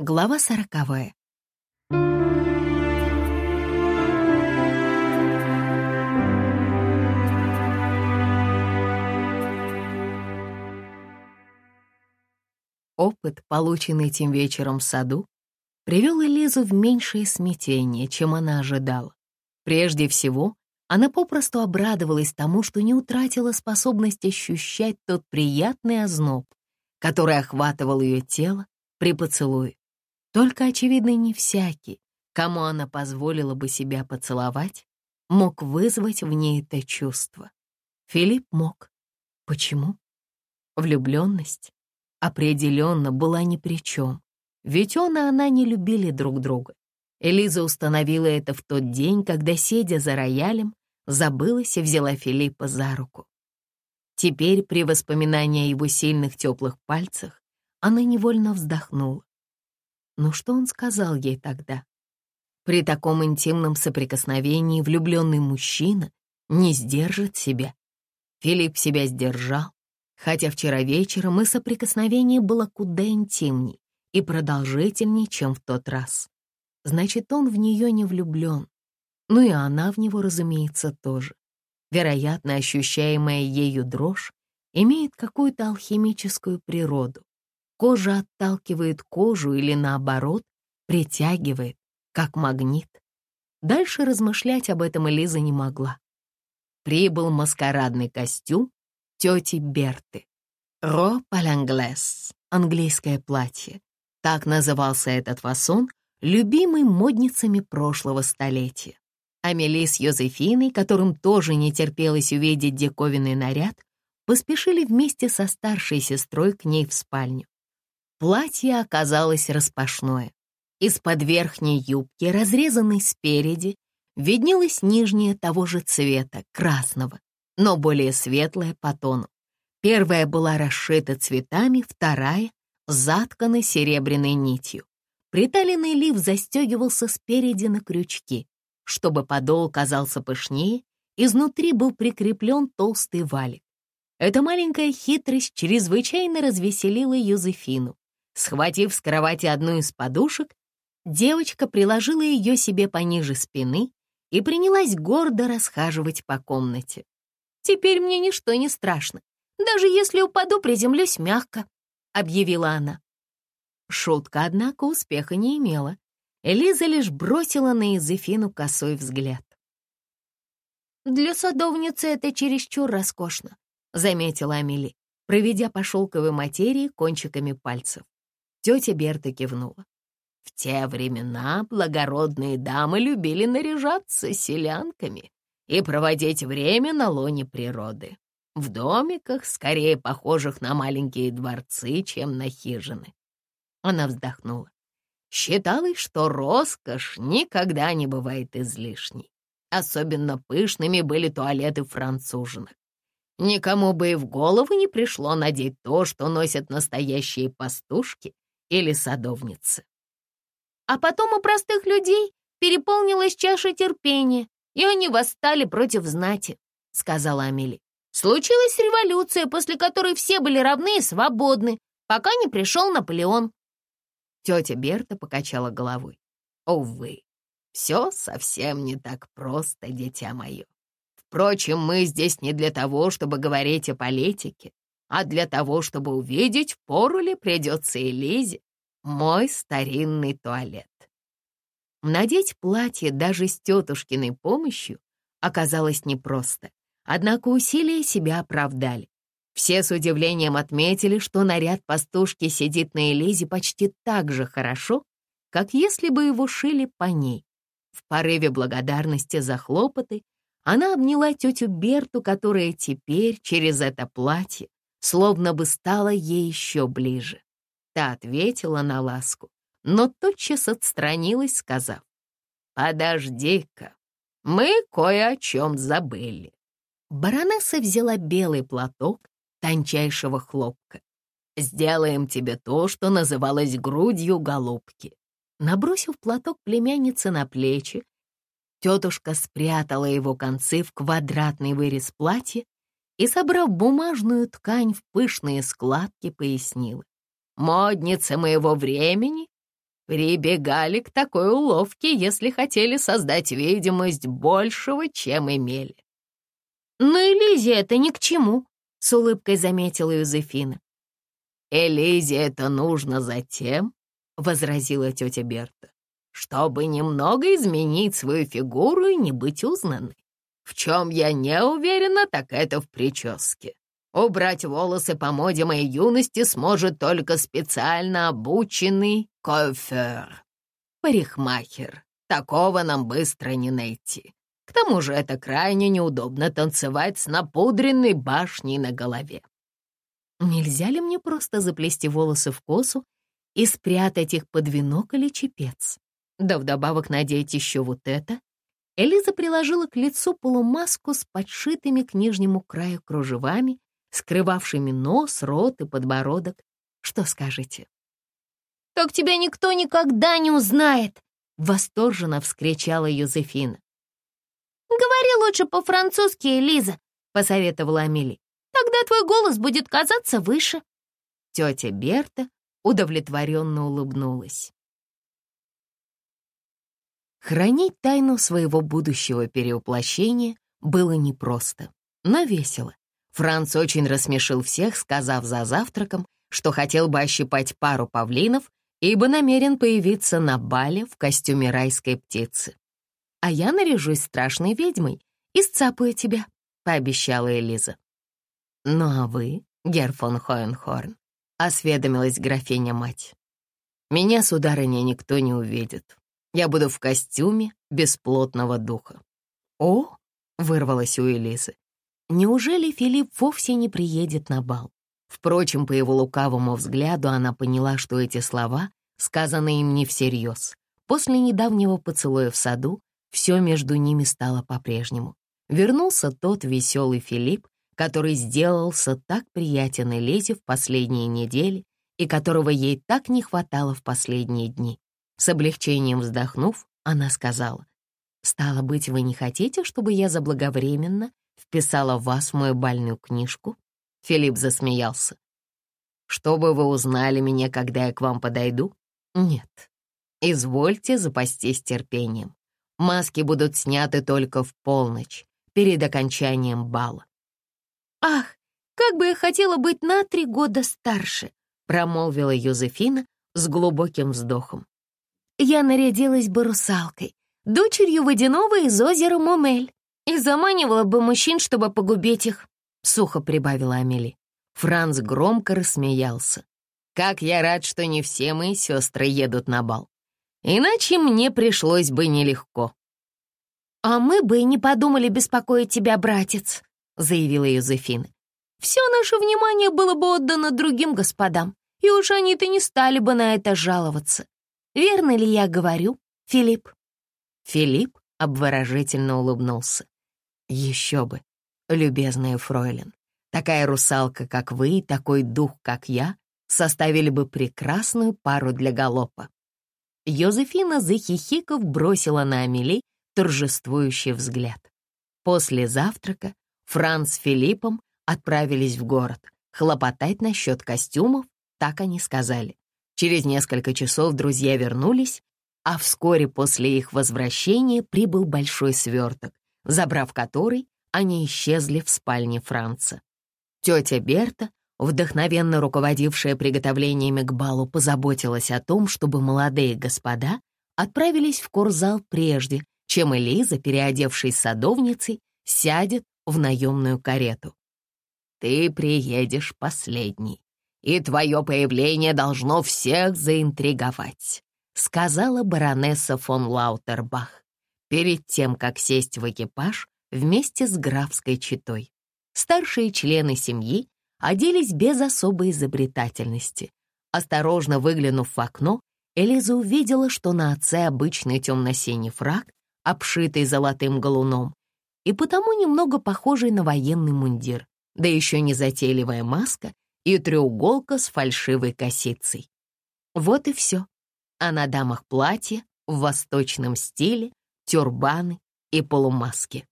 Глава сороковая. Опыт, полученный тем вечером в саду, привел Элизу в меньшее смятение, чем она ожидала. Прежде всего, она попросту обрадовалась тому, что не утратила способность ощущать тот приятный озноб, который охватывал ее тело при поцелуе. Только, очевидно, не всякий, кому она позволила бы себя поцеловать, мог вызвать в ней это чувство. Филипп мог. Почему? Влюбленность определенно была ни при чем, ведь он и она не любили друг друга. Элиза установила это в тот день, когда, сидя за роялем, забылась и взяла Филиппа за руку. Теперь, при воспоминании о его сильных теплых пальцах, она невольно вздохнула. Но что он сказал ей тогда? При таком интимном соприкосновении влюбленный мужчина не сдержит себя. Филипп себя сдержал, хотя вчера вечером и соприкосновение было куда интимней и продолжительней, чем в тот раз. Значит, он в нее не влюблен. Ну и она в него, разумеется, тоже. Вероятно, ощущаемая ею дрожь имеет какую-то алхимическую природу. Кожа отталкивает кожу или, наоборот, притягивает, как магнит. Дальше размышлять об этом Элиза не могла. Прибыл маскарадный костюм тети Берты. Ро паланглес, английское платье. Так назывался этот фасон, любимый модницами прошлого столетия. Амели с Йозефиной, которым тоже не терпелось увидеть диковинный наряд, поспешили вместе со старшей сестрой к ней в спальню. Платье оказалось распашное. Из-под верхней юбки, разрезанной спереди, виднелась нижняя того же цвета, красного, но более светлая по тону. Первая была расшита цветами, вторая — заткана серебряной нитью. Приталенный лиф застегивался спереди на крючки. Чтобы подол казался пышнее, изнутри был прикреплен толстый валик. Эта маленькая хитрость чрезвычайно развеселила Юзефину. Схватив с кровати одну из подушек, девочка приложила ее себе пониже спины и принялась гордо расхаживать по комнате. «Теперь мне ничто не страшно, даже если упаду, приземлюсь мягко», — объявила она. Шутка, однако, успеха не имела. Элиза лишь бросила на Изефину косой взгляд. «Для садовницы это чересчур роскошно», — заметила Амели, проведя по шелковой материи кончиками пальцев. Тетя Берта кивнула. В те времена благородные дамы любили наряжаться селянками и проводить время на лоне природы. В домиках, скорее похожих на маленькие дворцы, чем на хижины. Она вздохнула. Считалось, что роскошь никогда не бывает излишней. Особенно пышными были туалеты француженок. Никому бы и в голову не пришло надеть то, что носят настоящие пастушки или садовницы. А потом у простых людей переполнилась чаша терпения, и они восстали против знати, — сказала Амели. Случилась революция, после которой все были равны и свободны, пока не пришел Наполеон. Тетя Берта покачала головой. Увы, все совсем не так просто, дитя мое. Впрочем, мы здесь не для того, чтобы говорить о политике, а для того, чтобы увидеть, пору ли придется Элизе мой старинный туалет. Надеть платье даже с тетушкиной помощью оказалось непросто, однако усилия себя оправдали. Все с удивлением отметили, что наряд пастушки сидит на Элизе почти так же хорошо, как если бы его шили по ней. В порыве благодарности за хлопоты она обняла тетю Берту, которая теперь через это платье словно бы стала ей еще ближе. Та ответила на ласку, но тотчас отстранилась, сказав, «Подожди-ка, мы кое о чем забыли». Баронесса взяла белый платок тончайшего хлопка. «Сделаем тебе то, что называлось грудью голубки». Набросив платок племянницы на плечи, тетушка спрятала его концы в квадратный вырез платья и, собрав бумажную ткань в пышные складки, пояснила. «Модницы моего времени прибегали к такой уловке, если хотели создать видимость большего, чем имели. «Но Элизе это ни к чему», — с улыбкой заметила Юзефина. «Элизе это нужно затем», — возразила тетя Берта, «чтобы немного изменить свою фигуру и не быть узнанной. В чем я не уверена, так это в прическе. Убрать волосы по моде моей юности сможет только специально обученный коэфер. Парикмахер. Такого нам быстро не найти. К тому же это крайне неудобно танцевать с напудренной башней на голове. Нельзя ли мне просто заплести волосы в косу и спрятать их под венок или чепец? Да вдобавок надеть еще вот это. Элиза приложила к лицу полумаску с подшитыми к нижнему краю кружевами скрывавшими нос, рот и подбородок. Что скажете? «Так тебя никто никогда не узнает!» — восторженно вскричала Юзефина. «Говори лучше по-французски, Элиза», — посоветовала Амели. «Тогда твой голос будет казаться выше». Тетя Берта удовлетворенно улыбнулась. Хранить тайну своего будущего перевоплощения было непросто, но весело. Франц очень рассмешил всех, сказав за завтраком, что хотел бы ощипать пару павлинов, ибо намерен появиться на бале в костюме райской птицы. «А я наряжусь страшной ведьмой и сцапаю тебя», — пообещала Элиза. «Ну а вы, Герр фон Хоенхорн», — осведомилась графиня-мать. «Меня, сударыня, никто не увидит. Я буду в костюме бесплотного духа». «О!» — вырвалась у Элизы. Неужели Филипп вовсе не приедет на бал? Впрочем, по его лукавому взгляду она поняла, что эти слова сказаны им не всерьез. После недавнего поцелуя в саду все между ними стало по-прежнему. Вернулся тот веселый Филипп, который сделался так приятен Элизе в последние недели и которого ей так не хватало в последние дни. С облегчением вздохнув, она сказала, «Стало быть, вы не хотите, чтобы я заблаговременно вписала вас в мою бальную книжку?» Филипп засмеялся. «Чтобы вы узнали меня, когда я к вам подойду?» «Нет. Извольте запастись терпением. Маски будут сняты только в полночь, перед окончанием бала». «Ах, как бы я хотела быть на три года старше!» промолвила Юзефина с глубоким вздохом. «Я нарядилась бы русалкой, дочерью водяного из озера Мумель и заманивала бы мужчин, чтобы погубить их», — сухо прибавила Амели. Франц громко рассмеялся. «Как я рад, что не все мои сестры едут на бал. Иначе мне пришлось бы нелегко». «А мы бы и не подумали беспокоить тебя, братец», — заявила Юзефина. «Все наше внимание было бы отдано другим господам, и уж они-то не стали бы на это жаловаться. Верно ли я говорю, Филипп?» Филипп обворожительно улыбнулся. Еще бы, любезная фройлен, такая русалка, как вы, и такой дух, как я, составили бы прекрасную пару для галопа. Йозефина, захихиков, бросила на Амели торжествующий взгляд. После завтрака Франц с Филиппом отправились в город. Хлопотать насчет костюмов, так они сказали. Через несколько часов друзья вернулись, а вскоре после их возвращения прибыл большой сверток, забрав который, они исчезли в спальне Франца. Тетя Берта, вдохновенно руководившая приготовлениями к балу, позаботилась о том, чтобы молодые господа отправились в курзал прежде, чем Элиза, переодевшись садовницей, сядет в наемную карету. «Ты приедешь последний, и твое появление должно всех заинтриговать», сказала баронесса фон Лаутербах перед тем, как сесть в экипаж вместе с графской четой. Старшие члены семьи оделись без особой изобретательности. Осторожно выглянув в окно, Элиза увидела, что на отце обычный темно-синий фраг, обшитый золотым галуном, и потому немного похожий на военный мундир, да еще не затейливая маска и треуголка с фальшивой косицей. Вот и все. А на дамах платье в восточном стиле тюрбаны и полумаски.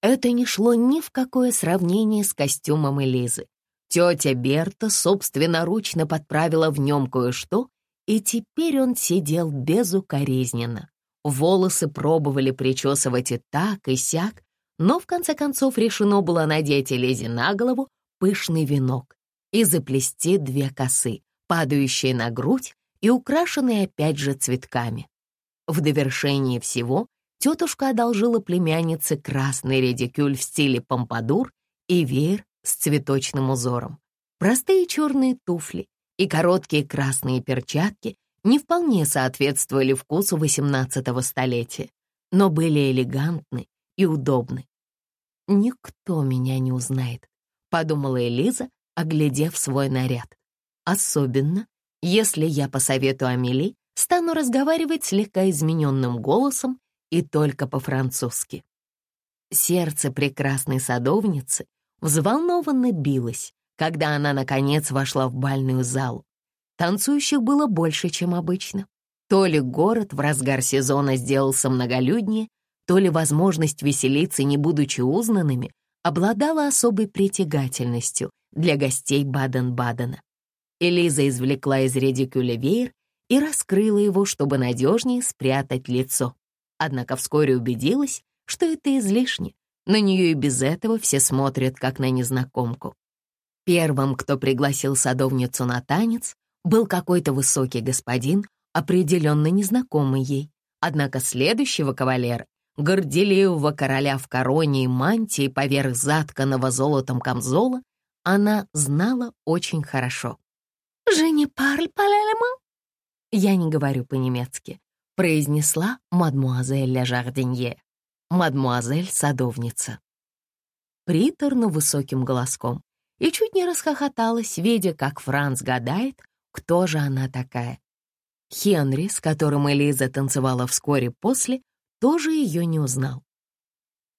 Это не шло ни в какое сравнение с костюмом Элизы. Тетя Берта собственноручно подправила в нем кое-что и теперь он сидел безукоризненно. Волосы пробовали причесывать и так, и сяк, но в конце концов решено было надеть Элизе на голову пышный венок и заплести две косы, падающие на грудь и украшенные опять же цветками. В довершении всего тетушка одолжила племяннице красный редикюль в стиле помпадур и веер с цветочным узором. Простые черные туфли и короткие красные перчатки не вполне соответствовали вкусу XVIII столетия, но были элегантны и удобны. «Никто меня не узнает», — подумала Элиза, оглядев свой наряд. «Особенно, если я по совету Амели стану разговаривать слегка измененным голосом и только по-французски». Сердце прекрасной садовницы взволнованно билось, когда она, наконец, вошла в бальную залу. Танцующих было больше, чем обычно. То ли город в разгар сезона сделался многолюднее, то ли возможность веселиться, не будучи узнанными, обладала особой притягательностью для гостей Баден-Бадена. Элиза извлекла из редикюля веер и раскрыла его, чтобы надежнее спрятать лицо. Однако вскоре убедилась, что это излишне. На нее и без этого все смотрят, как на незнакомку. Первым, кто пригласил садовницу на танец, был какой-то высокий господин, определенно незнакомый ей. Однако следующего кавалера, горделивого короля в короне и мантии поверх затканного золотом камзола, она знала очень хорошо. «Je ne parle pas l'allemand?» «Я не говорю по-немецки», — произнесла мадмуазель Ля Жардинье, мадмуазель-садовница. Приторно высоким голоском и чуть не расхохоталась, видя, как Франц гадает, кто же она такая. Хенри, с которым Элиза танцевала вскоре после, тоже ее не узнал.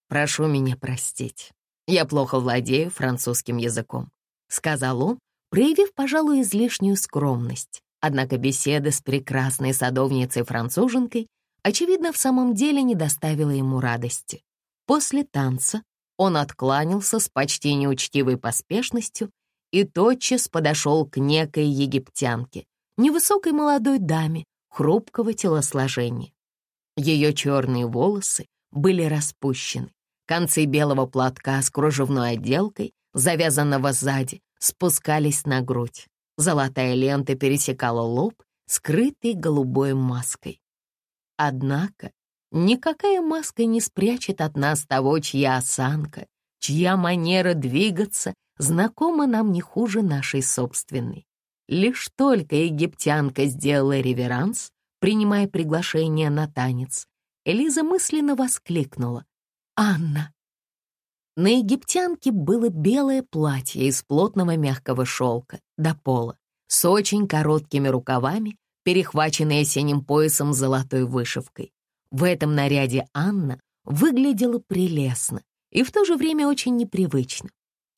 «Прошу меня простить, я плохо владею французским языком», — сказал он, проявив, пожалуй, излишнюю скромность. Однако беседа с прекрасной садовницей-француженкой, очевидно, в самом деле не доставила ему радости. После танца он откланялся с почти неучтивой поспешностью и тотчас подошел к некой египтянке, невысокой молодой даме, хрупкого телосложения. Ее черные волосы были распущены, концы белого платка с кружевной отделкой, завязанного сзади, спускались на грудь. Золотая лента пересекала лоб, скрытый голубой маской. Однако Никакая маска не спрячет от нас того, чья осанка, чья манера двигаться знакома нам не хуже нашей собственной. Лишь только египтянка сделала реверанс, принимая приглашение на танец, Элиза мысленно воскликнула. «Анна!» На египтянке было белое платье из плотного мягкого шелка до пола, с очень короткими рукавами, перехваченное синим поясом с золотой вышивкой. В этом наряде Анна выглядела прелестно и в то же время очень непривычно.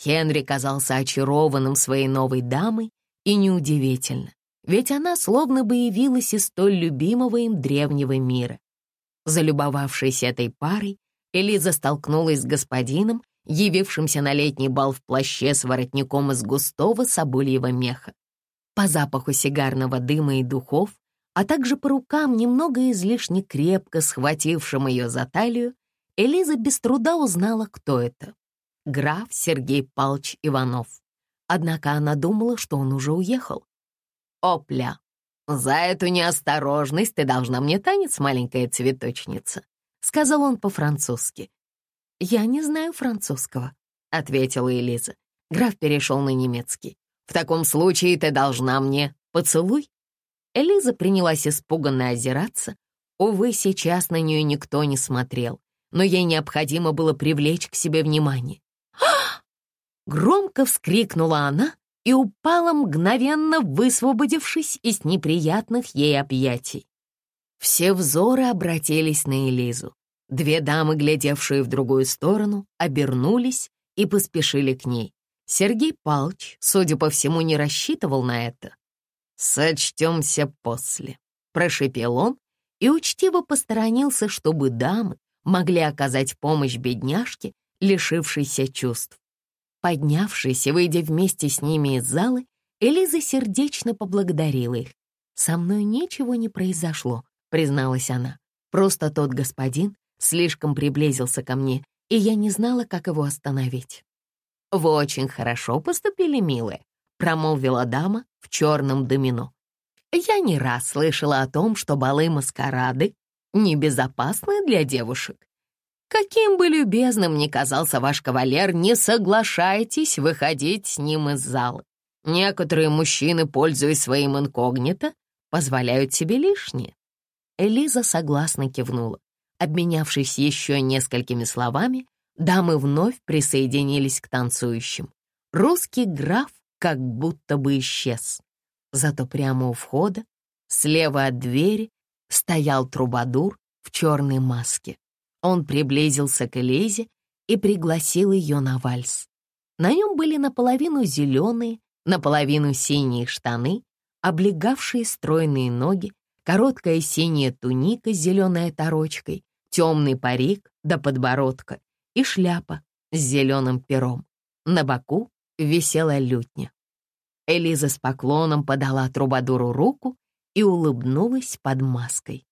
Хенри казался очарованным своей новой дамой, и неудивительно, ведь она словно бы явилась из столь любимого им древнего мира. Залюбовавшись этой парой, Элиза столкнулась с господином, явившимся на летний бал в плаще с воротником из густого собольего меха. По запаху сигарного дыма и духов а также по рукам, немного излишне крепко схватившим ее за талию, Элиза без труда узнала, кто это. Граф Сергей Палч Иванов. Однако она думала, что он уже уехал. «Опля! За эту неосторожность ты должна мне танец, маленькая цветочница», — сказал он по-французски. «Я не знаю французского», — ответила Элиза. Граф перешел на немецкий. «В таком случае ты должна мне поцелуй». Элиза принялась испуганно озираться. Увы, сейчас на нее никто не смотрел, но ей необходимо было привлечь к себе внимание. Громко вскрикнула она и упала, мгновенно высвободившись из неприятных ей объятий. Все взоры обратились на Элизу. Две дамы, глядевшие в другую сторону, обернулись и поспешили к ней. Сергей Палч, судя по всему, не рассчитывал на это. «Сочтемся после», — прошепел он и учтиво посторонился, чтобы дамы могли оказать помощь бедняжке, лишившейся чувств. Поднявшись и выйдя вместе с ними из залы, Элиза сердечно поблагодарила их. «Со мной ничего не произошло», — призналась она. «Просто тот господин слишком приблизился ко мне, и я не знала, как его остановить». «Вы очень хорошо поступили, милая», — промолвила дама в черном домино. «Я не раз слышала о том, что балы-маскарады небезопасны для девушек. Каким бы любезным ни казался ваш кавалер, не соглашайтесь выходить с ним из зала. Некоторые мужчины, пользуясь своим инкогнито, позволяют себе лишнее. Элиза согласно кивнула. Обменявшись еще несколькими словами, дамы вновь присоединились к танцующим. Русский граф как будто бы исчез. Зато прямо у входа, слева от двери, стоял трубадур в черной маске. Он приблизился к Элизе и пригласил ее на вальс. На нем были наполовину зеленые, наполовину синие штаны, облегавшие стройные ноги, короткая синяя туника с зеленой оторочкой, темный парик до подбородка и шляпа с зеленым пером. На боку висела лютня. Элиза с поклоном подала Трубадуру руку и улыбнулась под маской.